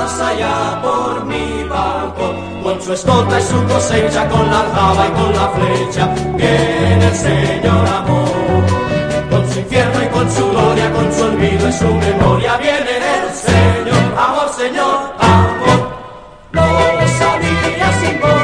más allá por mi balcón. Con su escolta y su cosecha, con la aljaba y con la flecha, viene el Señor amor. Con su infierno y con su gloria, con su olvido y su memoria, viene el Señor amor, Señor amor. No sabía sin.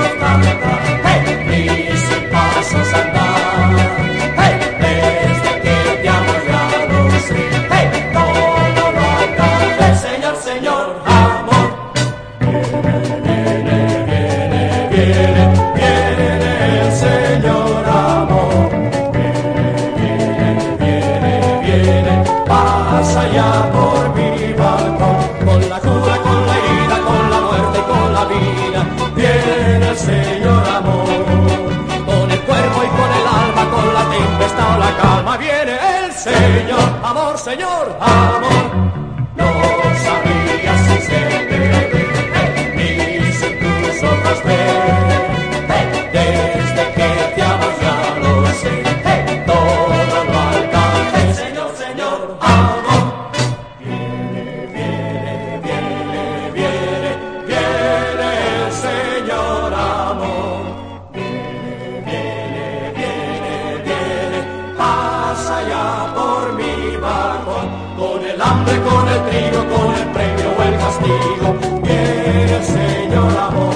allá por mi balcón, con la cura, con la herida, con la muerte y con la vida, viene el Señor amor. Con el cuerpo y con el alma, con la tempestad o la calma, viene el Señor amor, Señor amor. allá por mi balcón, con el hambre, con el trigo, con el premio o el castigo, viene el Señor amor,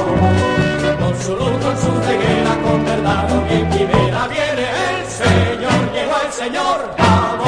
con su luz, con su ceguera, con verdad, bien quimera, viene el Señor, llegó el Señor.